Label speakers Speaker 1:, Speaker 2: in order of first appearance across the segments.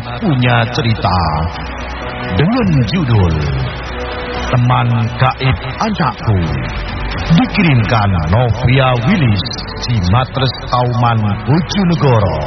Speaker 1: Punya cerita dengan judul Teman Gaib Anakku dikirimkan Novia Willis Cimatres Tauman Bojonegoro.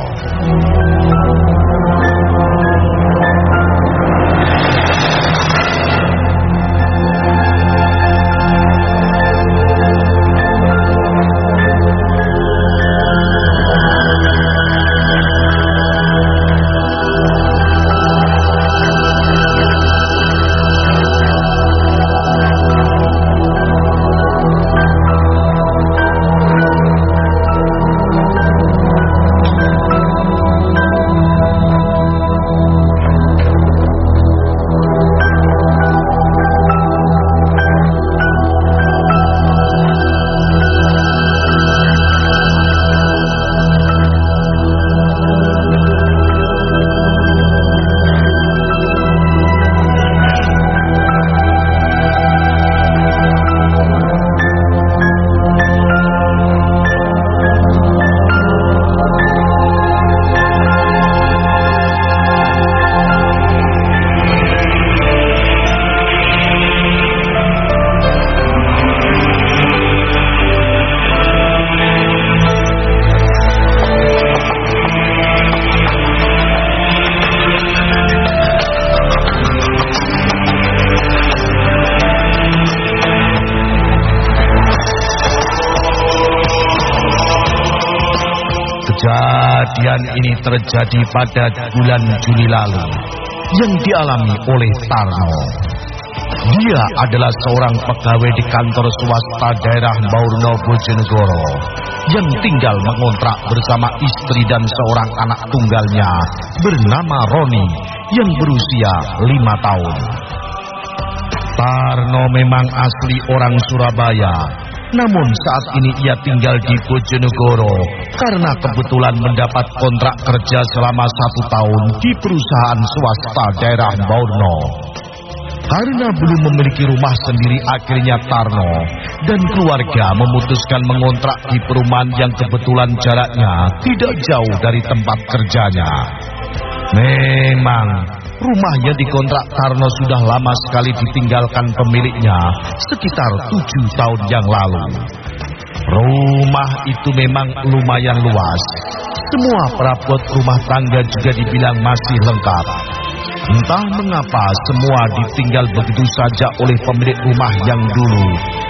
Speaker 1: Kejadian ini terjadi pada bulan Juli lalu yang dialami oleh Tarno. Dia adalah seorang pegawai di kantor swasta daerah Baurno Bojonegoro yang tinggal mengontrak bersama istri dan seorang anak tunggalnya bernama Roni yang berusia lima tahun. Tarno memang asli orang Surabaya, namun saat ini ia tinggal di Bojonegoro karena kebetulan mendapat kontrak kerja selama satu tahun di perusahaan swasta daerah Baurno. Karena belum memiliki rumah sendiri akhirnya Tarno dan keluarga memutuskan mengontrak di perumahan yang kebetulan jaraknya tidak jauh dari tempat kerjanya. Memang rumah yang dikontrak Tarno sudah lama sekali ditinggalkan pemiliknya sekitar tujuh tahun yang lalu. Rumah itu memang lumayan luas. Semua perabot rumah tangga juga dibilang masih lengkap. Entah mengapa semua ditinggal begitu saja oleh pemilik rumah yang dulu.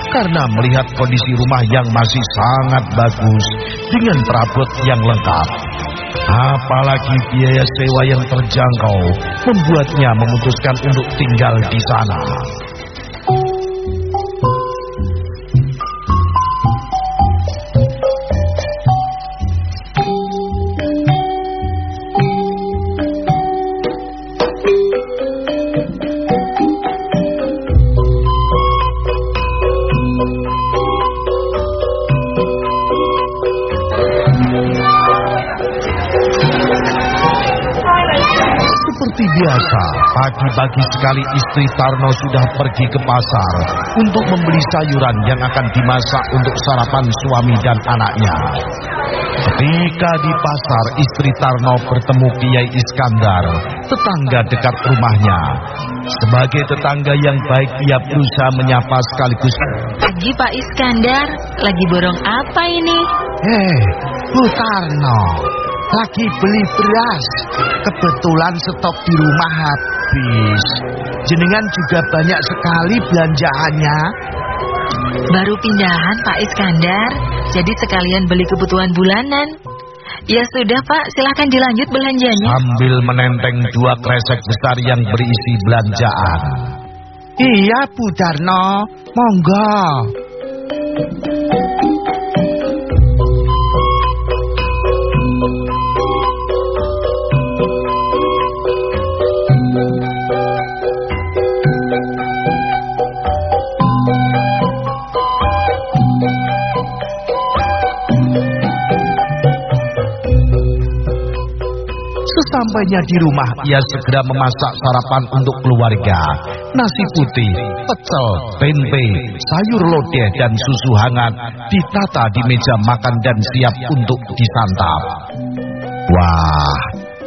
Speaker 1: Karena melihat kondisi rumah yang masih sangat bagus dengan perabot yang lengkap. Apalagi biaya sewa yang terjangkau membuatnya memutuskan untuk tinggal di sana. Pagi-pagi sekali istri Tarno sudah pergi ke pasar untuk membeli sayuran yang akan dimasak untuk sarapan suami dan anaknya. Ketika di pasar, istri Tarno bertemu Kiai Iskandar, tetangga dekat rumahnya. Sebagai tetangga yang baik, ia berusaha menyapa sekaligus.
Speaker 2: Pagi Pak Iskandar, lagi borong apa ini?
Speaker 3: Eh, Bu Tarno, lagi beli beras. Kebetulan stok di rumah habis. Jenengan juga banyak sekali belanjaannya.
Speaker 2: Baru pindahan Pak Iskandar, jadi sekalian beli kebutuhan bulanan. Ya sudah Pak, silahkan dilanjut belanjanya.
Speaker 1: Sambil menenteng dua kresek besar yang berisi belanjaan.
Speaker 3: Iya, Bu Darno. Monggo.
Speaker 1: Sesampainya di rumah, ia segera memasak sarapan untuk keluarga. Nasi putih, pecel, tempe, sayur lodeh, dan susu hangat ditata di meja makan dan siap untuk disantap. Wah,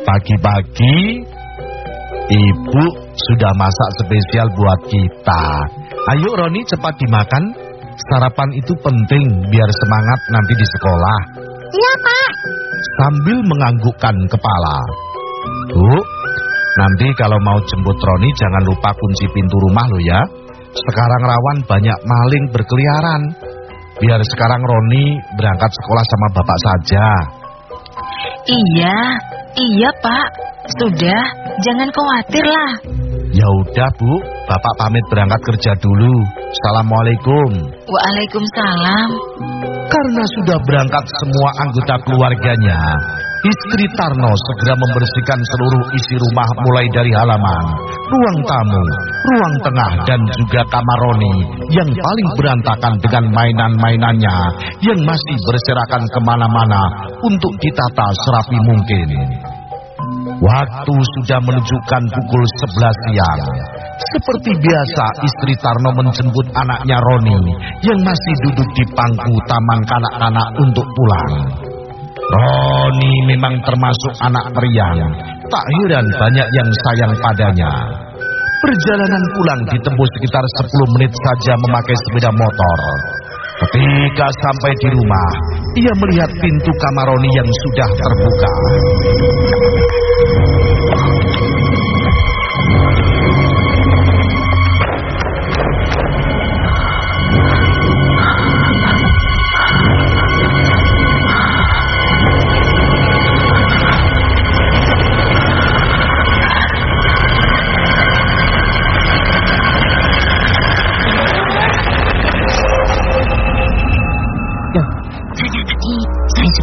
Speaker 1: Pagi-pagi ibu sudah masak spesial buat kita. Ayo Roni cepat dimakan. Sarapan itu penting biar semangat nanti di sekolah.
Speaker 4: Iya, Pak.
Speaker 1: Sambil menganggukkan kepala. Bu, nanti kalau mau jemput Roni jangan lupa kunci pintu rumah lo ya. Sekarang rawan banyak maling berkeliaran. Biar sekarang Roni berangkat sekolah sama bapak saja.
Speaker 2: Iya, iya Pak. Sudah, jangan khawatir lah.
Speaker 1: Ya udah Bu, Bapak pamit berangkat kerja dulu. Assalamualaikum.
Speaker 2: Waalaikumsalam.
Speaker 1: Karena sudah berangkat semua anggota keluarganya, istri Tarno segera membersihkan seluruh isi rumah mulai dari halaman, ruang tamu, ruang tengah dan juga kamar Roni yang paling berantakan dengan mainan-mainannya yang masih berserakan ke mana-mana untuk ditata serapi mungkin. Waktu sudah menunjukkan pukul 11 siang. Seperti biasa istri Tarno menjemput anaknya Roni yang masih duduk di pangku taman kanak-kanak untuk pulang. Roni memang termasuk anak periang. Tak heran banyak yang sayang padanya. Perjalanan pulang ditempuh sekitar 10 menit saja memakai sepeda motor. Ketika sampai di rumah, ia melihat pintu kamar Roni yang sudah terbuka.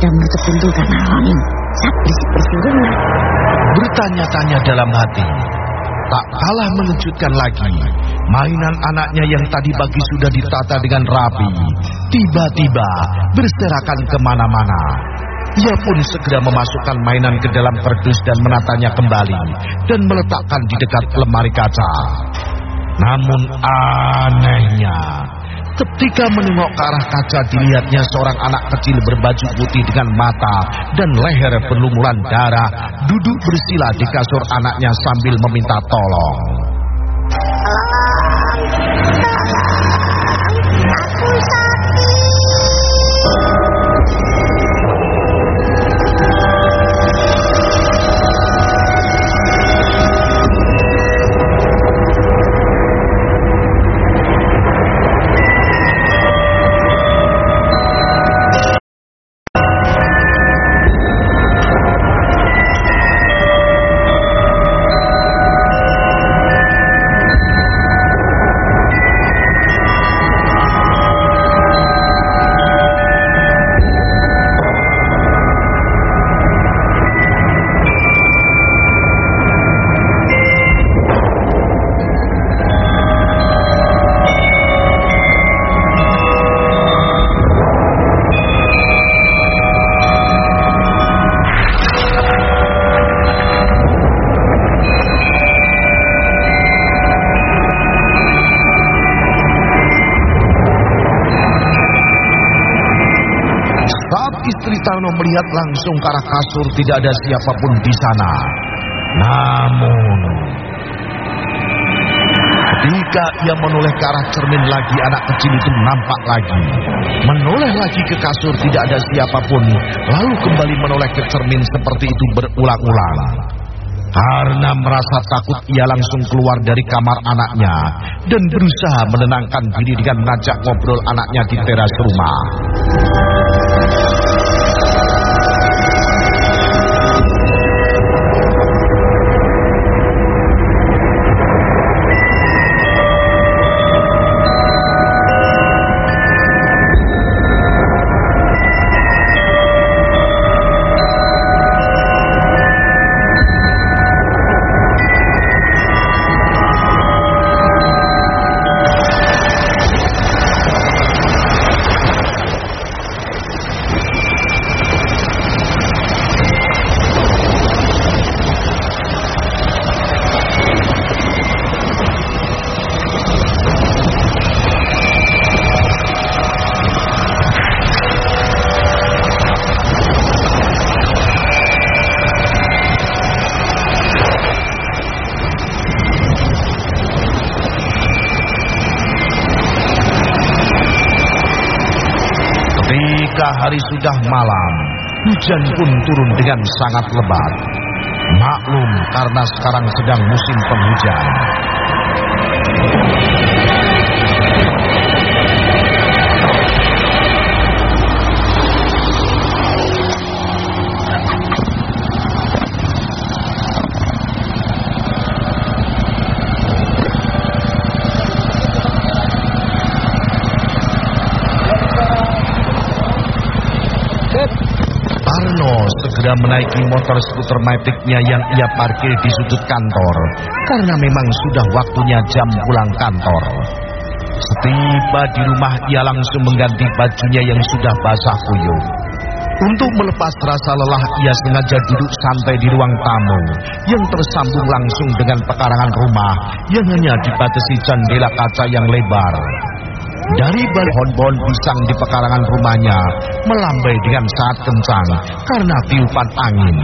Speaker 4: Sudah menutup pintu karena Roni. Saat rumah.
Speaker 1: Bertanya-tanya dalam hati. Tak kalah mengejutkan lagi. Mainan anaknya yang tadi pagi sudah ditata dengan rapi. Tiba-tiba berserakan ke mana-mana. Ia pun segera memasukkan mainan ke dalam kardus dan menatanya kembali. Dan meletakkan di dekat lemari kaca. Namun anehnya, ketika menengok ke arah kaca dilihatnya seorang anak kecil berbaju putih dengan mata dan leher berlumuran darah duduk bersila di kasur anaknya sambil meminta tolong. Melihat langsung ke arah kasur tidak ada siapa pun di sana. Namun ketika ia menoleh ke arah cermin lagi anak kecil itu nampak lagi. Menoleh lagi ke kasur tidak ada siapa pun lalu kembali menoleh ke cermin seperti itu berulang-ulang. Karena merasa takut ia langsung keluar dari kamar anaknya dan berusaha menenangkan diri dengan mengajak ngobrol anaknya di teras rumah. Hari sudah malam, hujan pun turun dengan sangat lebat. Maklum karena sekarang sedang musim penghujan. Tarno segera menaiki motor skuter maticnya yang ia parkir di sudut kantor karena memang sudah waktunya jam pulang kantor. Setiba di rumah ia langsung mengganti bajunya yang sudah basah kuyup. Untuk melepas rasa lelah ia sengaja duduk santai di ruang tamu yang tersambung langsung dengan pekarangan rumah yang hanya dibatasi jendela kaca yang lebar. Dari pohon-pohon pisang di pekarangan rumahnya melambai dengan sangat kencang karena tiupan angin.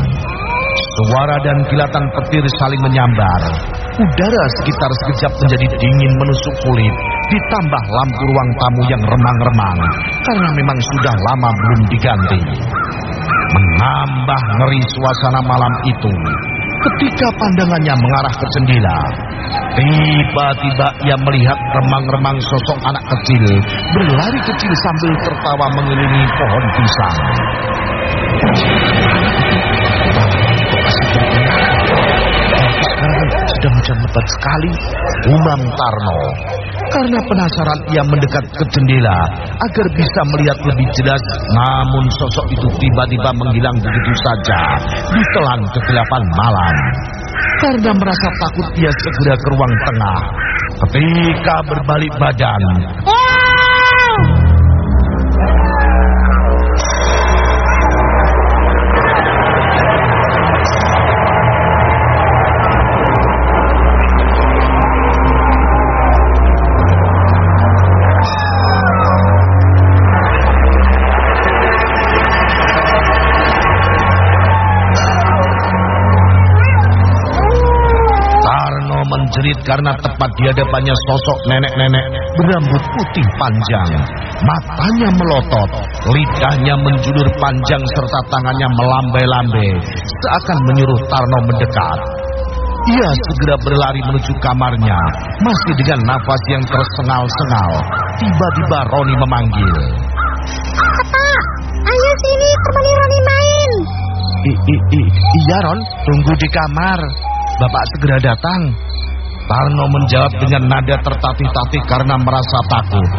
Speaker 1: Suara dan kilatan petir saling menyambar. Udara sekitar sekejap menjadi dingin menusuk kulit, ditambah lampu ruang tamu yang remang-remang karena memang sudah lama belum diganti. Menambah ngeri suasana malam itu, ketika pandangannya mengarah ke jendela, tiba-tiba ia melihat remang-remang sosok anak kecil berlari kecil sambil tertawa mengelilingi pohon pisang. Sekarang sedang hujan lebat sekali, umam Tarno. Karena penasaran ia mendekat ke jendela agar bisa melihat lebih jelas, namun sosok itu tiba-tiba menghilang begitu saja di telan kegelapan malam. Karena merasa takut ia segera ke ruang tengah. Ketika berbalik badan, Tarno menjerit karena tepat di hadapannya sosok nenek-nenek berambut putih panjang. Matanya melotot, lidahnya menjulur panjang serta tangannya melambai-lambai seakan menyuruh Tarno mendekat. Ia segera berlari menuju kamarnya, masih dengan nafas yang tersengal-sengal. Tiba-tiba Roni memanggil.
Speaker 4: Apa? Ayo sini temani Roni main.
Speaker 3: I, i, i, iya Ron, tunggu di kamar. Bapak segera datang.
Speaker 1: Tarno menjawab dengan nada tertatih-tatih karena merasa takut.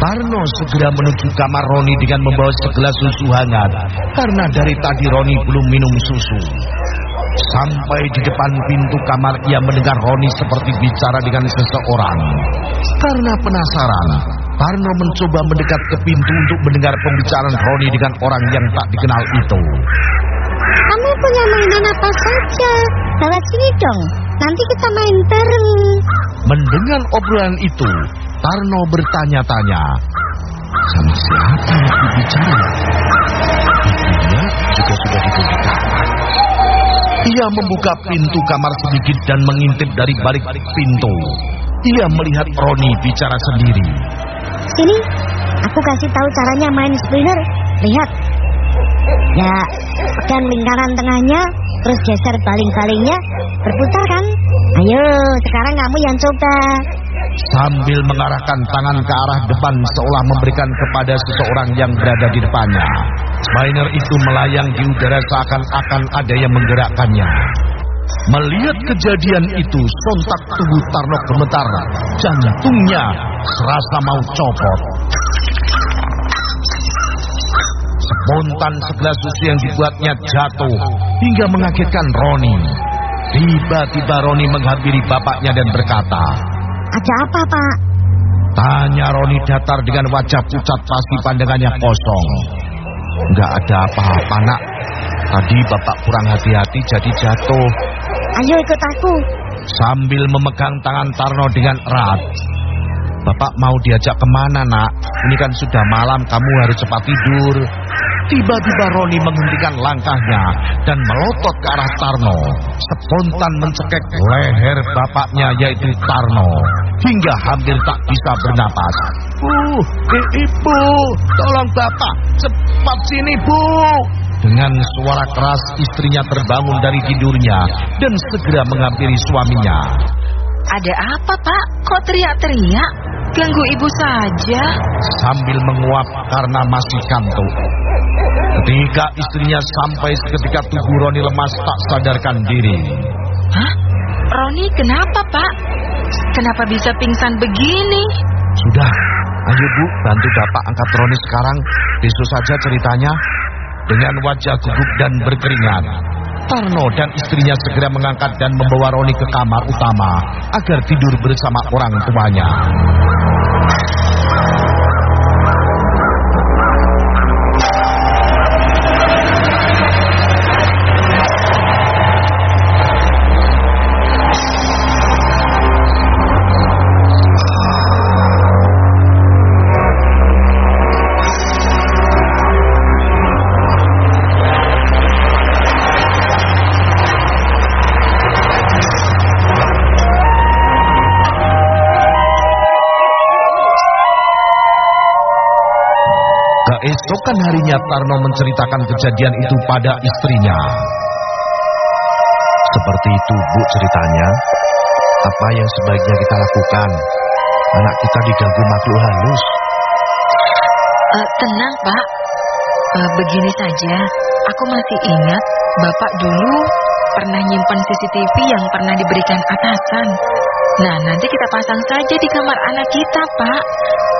Speaker 1: Tarno segera menuju kamar Roni dengan membawa segelas susu hangat karena dari tadi Roni belum minum susu. Sampai di depan pintu kamar ia mendengar Roni seperti bicara dengan seseorang. Karena penasaran, Tarno mencoba mendekat ke pintu untuk mendengar pembicaraan Roni dengan orang yang tak dikenal itu.
Speaker 4: Kamu punya mainan apa saja? Bawa sini dong. Nanti kita main bareng.
Speaker 1: Mendengar obrolan itu, Tarno bertanya-tanya. Sama siapa yang berbicara? Ibunya juga sudah tidur di kamar. Ia membuka pintu kamar sedikit dan mengintip dari balik pintu. Ia melihat Roni bicara sendiri.
Speaker 4: Sini, aku kasih tahu caranya main spinner. Lihat. Ya, pegang lingkaran tengahnya, terus geser baling-balingnya, berputar kan? Ayo, sekarang kamu yang coba.
Speaker 1: Sambil mengarahkan tangan ke arah depan seolah memberikan kepada seseorang yang berada di depannya. Spiner itu melayang di udara seakan-akan ada yang menggerakkannya. Melihat kejadian itu, sontak tubuh Tarno gemetar. Jantungnya serasa mau copot. Spontan segelas susu yang dibuatnya jatuh hingga mengagetkan Roni. Tiba-tiba Roni menghampiri bapaknya dan berkata,
Speaker 4: Ada apa, Pak?
Speaker 1: Tanya Roni datar dengan wajah pucat pasti pandangannya kosong. Enggak ada apa-apa nak. Tadi bapak kurang hati-hati jadi jatuh.
Speaker 4: Ayo ikut aku.
Speaker 1: Sambil memegang tangan Tarno dengan erat. Bapak mau diajak ke mana nak? Ini kan sudah malam kamu harus cepat tidur. Tiba-tiba Roni menghentikan langkahnya dan melotot ke arah Tarno. Spontan mencekek leher bapaknya yaitu Tarno. hingga hampir tak bisa bernapas.
Speaker 3: Bu, ibu, tolong bapak, cepat sini bu.
Speaker 1: Dengan suara keras istrinya terbangun dari tidurnya dan segera menghampiri suaminya.
Speaker 2: Ada apa, Pak? Kok teriak-teriak? Ganggu ibu saja.
Speaker 1: Sambil menguap karena masih kantuk. Ketika istrinya sampai seketika tubuh Roni lemas tak sadarkan diri.
Speaker 2: Hah? Roni kenapa, Pak? Kenapa bisa pingsan begini?
Speaker 1: Sudah, ayo Bu, bantu Bapak angkat Roni sekarang. Besok saja ceritanya. Dengan wajah gugup dan berkeringat, Tarno dan istrinya segera mengangkat dan membawa Roni ke kamar utama agar tidur bersama orang tuanya. Keesokan harinya Tarno menceritakan kejadian itu pada istrinya.
Speaker 3: Seperti itu Bu ceritanya. Apa yang sebaiknya kita lakukan? Anak kita diganggu makhluk halus.
Speaker 2: Uh, tenang, Pak. Uh, begini saja, aku masih ingat Bapak dulu pernah nyimpan CCTV yang pernah diberikan atasan. Nah, nanti kita pasang saja di kamar anak kita, Pak.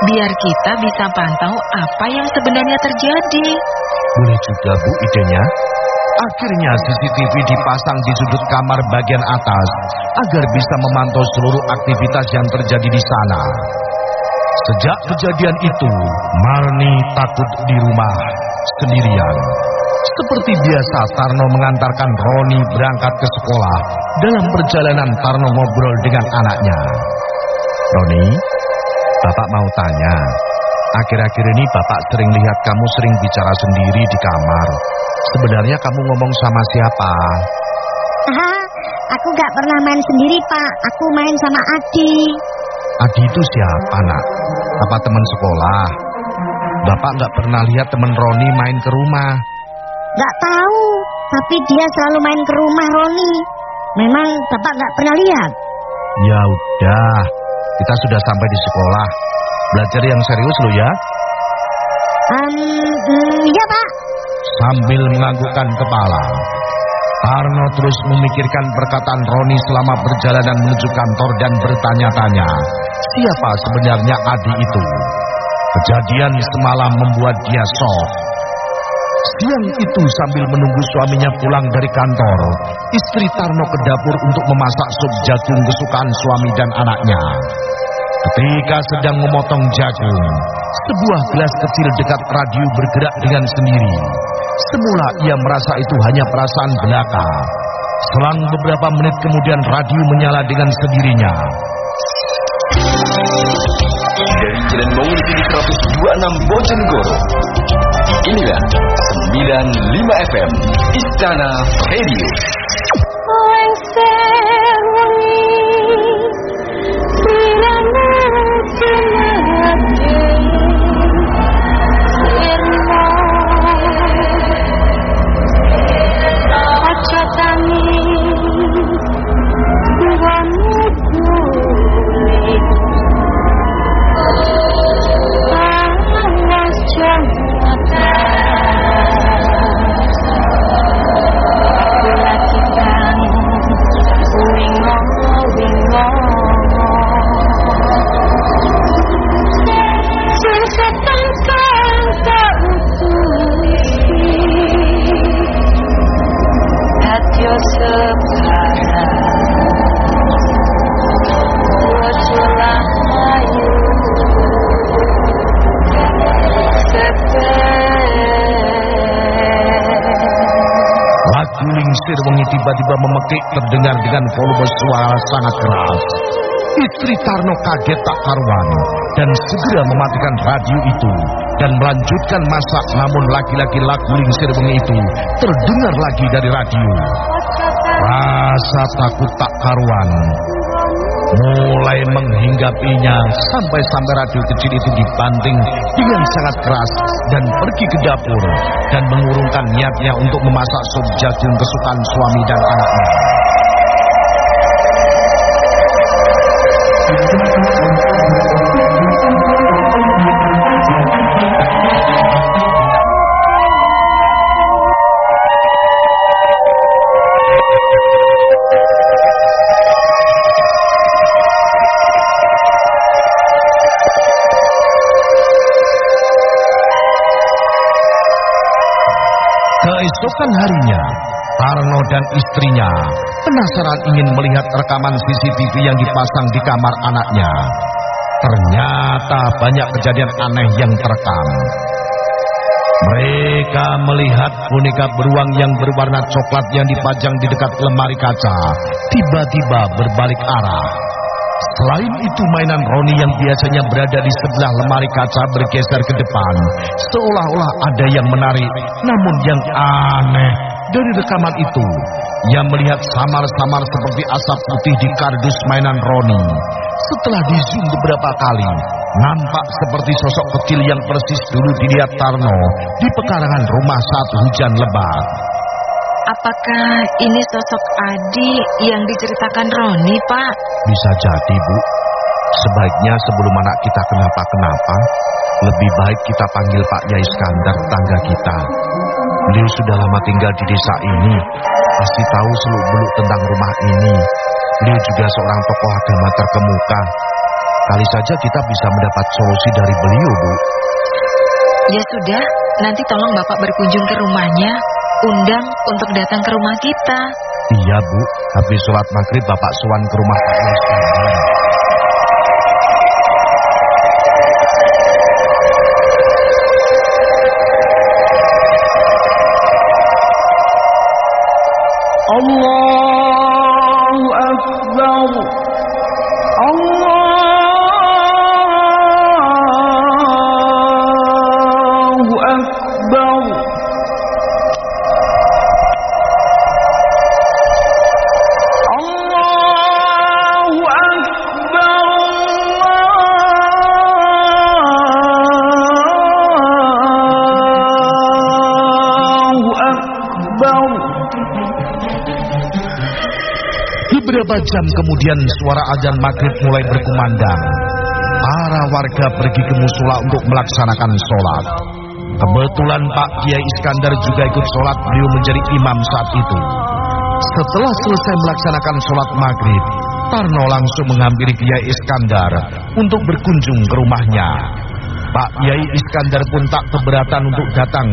Speaker 2: Biar kita bisa pantau apa yang sebenarnya terjadi.
Speaker 1: Boleh juga, Bu, idenya. Akhirnya CCTV dipasang di sudut kamar bagian atas agar bisa memantau seluruh aktivitas yang terjadi di sana. Sejak kejadian itu, Marni takut di rumah sendirian. Seperti biasa, Tarno mengantarkan Roni berangkat ke sekolah. Dalam perjalanan, Tarno ngobrol dengan anaknya.
Speaker 3: Roni, Bapak mau tanya. Akhir-akhir ini Bapak sering lihat kamu sering bicara sendiri di kamar. Sebenarnya kamu ngomong sama siapa?
Speaker 4: Ah, aku gak pernah main sendiri, Pak. Aku main sama Adi.
Speaker 3: Adi itu siapa, nak? Apa teman sekolah? Bapak nggak pernah lihat teman Roni main ke rumah.
Speaker 4: Gak tahu, tapi dia selalu main ke rumah Roni. Memang Bapak gak pernah lihat?
Speaker 3: Ya udah, kita sudah sampai di sekolah. Belajar yang serius lo ya.
Speaker 4: Um, mm, iya Pak.
Speaker 1: Sambil menganggukkan kepala, Tarno terus memikirkan perkataan Roni selama perjalanan menuju kantor dan bertanya-tanya, siapa sebenarnya Adi itu? Kejadian semalam membuat dia shock. Siang itu sambil menunggu suaminya pulang dari kantor, istri Tarno ke dapur untuk memasak sup jagung kesukaan suami dan anaknya. Ketika sedang memotong jagung, sebuah gelas kecil dekat radio bergerak dengan sendiri. Semula ia merasa itu hanya perasaan belaka. Selang beberapa menit kemudian radio menyala dengan sendirinya.
Speaker 5: Dari Jalan Bangun di 126 Bojonegoro. Inilah 95 FM Istana Radio.
Speaker 1: Lingsir terdengar dengan volume suara sangat keras. Istri Tarno kaget tak karuan dan segera mematikan radio itu dan melanjutkan masak namun lagi-lagi lagu lingsir wengi itu terdengar lagi dari radio. Rasa takut tak karuan mulai menghinggapinya sampai-sampai radio kecil itu dibanting dengan sangat keras dan pergi ke dapur dan mengurungkan niatnya untuk memasak sup jagung kesukaan suami dan anaknya. Dan istrinya penasaran ingin melihat rekaman CCTV yang dipasang di kamar anaknya. Ternyata banyak kejadian aneh yang terekam. Mereka melihat boneka beruang yang berwarna coklat yang dipajang di dekat lemari kaca tiba-tiba berbalik arah. Selain itu mainan Roni yang biasanya berada di sebelah lemari kaca bergeser ke depan Seolah-olah ada yang menarik Namun yang aneh Dari rekaman itu Ia melihat samar-samar seperti asap putih di kardus mainan Roni Setelah di zoom beberapa kali Nampak seperti sosok kecil yang persis dulu dilihat Tarno Di pekarangan rumah saat hujan lebat
Speaker 2: Apakah ini sosok Adi yang diceritakan Roni, Pak?
Speaker 3: Bisa jadi, Bu. Sebaiknya sebelum anak kita kenapa-kenapa, lebih baik kita panggil Pak Yai Skandar, tetangga kita. Beliau sudah lama tinggal di desa ini, pasti tahu seluk-beluk tentang rumah ini. Beliau juga seorang tokoh agama terkemuka. Kali saja kita bisa mendapat solusi dari beliau, Bu.
Speaker 2: Ya sudah, nanti tolong Bapak berkunjung ke rumahnya. Undang untuk datang ke rumah kita.
Speaker 3: Iya, Bu. Habis sholat maghrib Bapak Suwan ke rumah Pak Yai
Speaker 6: الله أكبر.
Speaker 1: Beberapa jam kemudian suara azan maghrib mulai berkumandang. Para warga pergi ke musola untuk melaksanakan sholat. Kebetulan Pak Kiai Iskandar juga ikut sholat, beliau menjadi imam saat itu. Setelah selesai melaksanakan sholat maghrib, Tarno langsung menghampiri Kiai Iskandar untuk berkunjung ke rumahnya. Pak Kiai Iskandar pun tak keberatan untuk datang.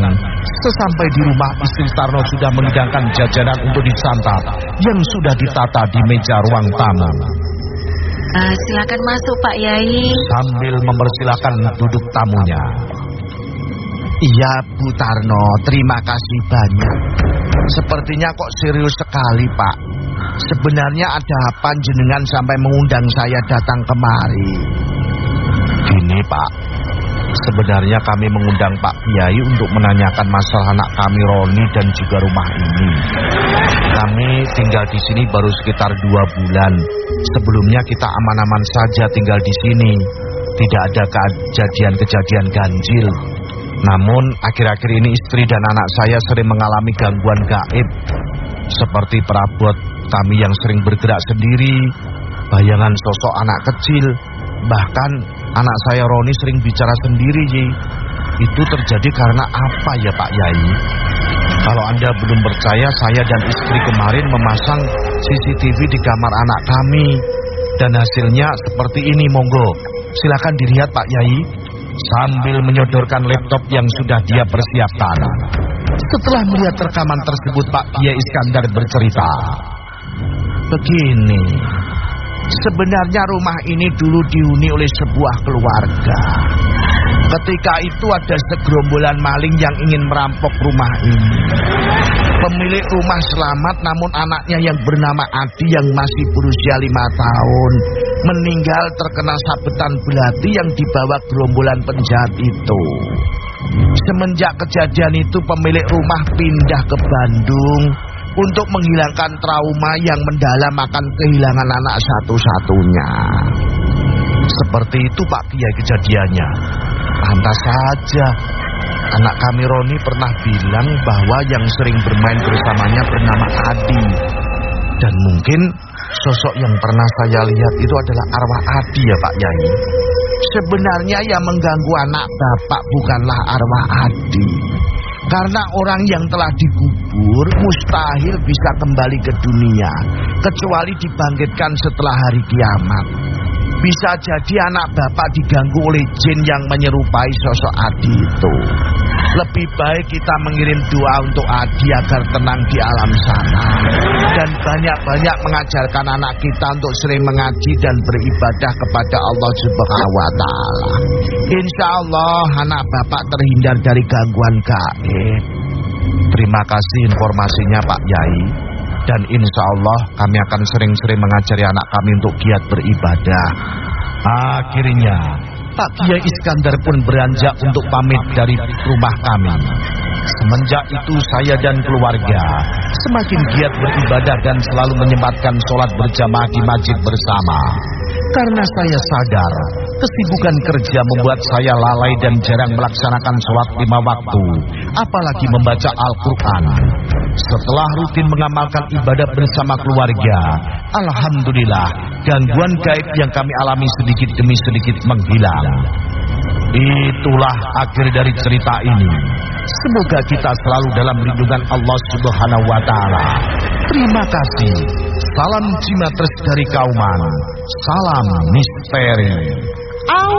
Speaker 1: Sesampai di rumah, istri Tarno sudah menghidangkan jajanan untuk disantap yang sudah ditata di meja ruang tamu.
Speaker 2: Eh, silakan masuk Pak Yai.
Speaker 1: Sambil mempersilahkan duduk tamunya.
Speaker 3: Iya, Bu Tarno. Terima kasih banyak. Sepertinya kok serius sekali, Pak. Sebenarnya ada apa jenengan sampai mengundang saya datang kemari? Gini, Pak. Sebenarnya kami mengundang Pak Kiai untuk menanyakan masalah anak kami Roni dan juga rumah ini. Kami tinggal di sini baru sekitar dua bulan. Sebelumnya kita aman-aman saja tinggal di sini. Tidak ada kejadian-kejadian ganjil. Namun akhir-akhir ini istri dan anak saya sering mengalami gangguan gaib. Seperti perabot kami yang sering bergerak sendiri, bayangan sosok anak kecil, bahkan anak saya Roni sering bicara sendiri, Yi. Itu terjadi karena apa ya Pak Yai? Kalau Anda belum percaya, saya dan istri kemarin memasang CCTV di kamar anak kami. Dan hasilnya seperti ini, monggo. Silakan dilihat Pak Yai. Sambil menyodorkan laptop yang sudah dia persiapkan. Setelah melihat rekaman tersebut, Pak Kiai Iskandar bercerita. Begini, sebenarnya rumah ini dulu dihuni oleh sebuah keluarga. Ketika itu ada segerombolan maling yang ingin merampok rumah ini. Pemilik rumah selamat namun anaknya yang bernama Adi yang masih berusia lima tahun meninggal terkena sabetan belati yang dibawa gerombolan penjahat itu. Semenjak kejadian itu pemilik rumah pindah ke Bandung
Speaker 1: untuk menghilangkan trauma yang mendalam akan kehilangan anak satu-satunya. Seperti itu Pak Kiai kejadiannya. Pantas saja anak kami Roni pernah bilang bahwa yang sering bermain bersamanya bernama Adi. Dan mungkin sosok yang pernah saya lihat itu adalah arwah Adi ya Pak Yai. Sebenarnya yang mengganggu anak bapak bukanlah arwah Adi. Karena orang yang telah dikubur mustahil bisa kembali ke dunia. Kecuali dibangkitkan setelah hari kiamat. Bisa jadi anak bapak diganggu oleh jin yang menyerupai sosok Adi itu. Lebih baik kita mengirim doa untuk Adi agar tenang di alam sana. Dan banyak-banyak mengajarkan anak kita untuk sering mengaji dan beribadah kepada Allah Subhanahu wa taala. Insya Allah anak bapak terhindar dari gangguan gaib. Terima kasih informasinya Pak Yai. Dan insya Allah kami akan sering-sering mengajari anak kami untuk giat beribadah.
Speaker 7: Akhirnya, Pak Kiai Iskandar pun beranjak untuk pamit dari rumah kami. Semenjak itu saya dan keluarga semakin giat beribadah dan selalu menyempatkan sholat berjamaah di masjid bersama. Karena saya sadar kesibukan kerja membuat saya lalai dan jarang melaksanakan sholat lima waktu, apalagi membaca Al-Quran. Setelah rutin mengamalkan ibadah bersama keluarga, Alhamdulillah gangguan gaib yang kami alami sedikit demi sedikit menghilang. Itulah akhir dari cerita ini. Semoga kita selalu dalam lindungan Allah Subhanahu wa taala. Terima kasih. Salam Cimatres dari Kauman. Salam misteri.
Speaker 8: Au!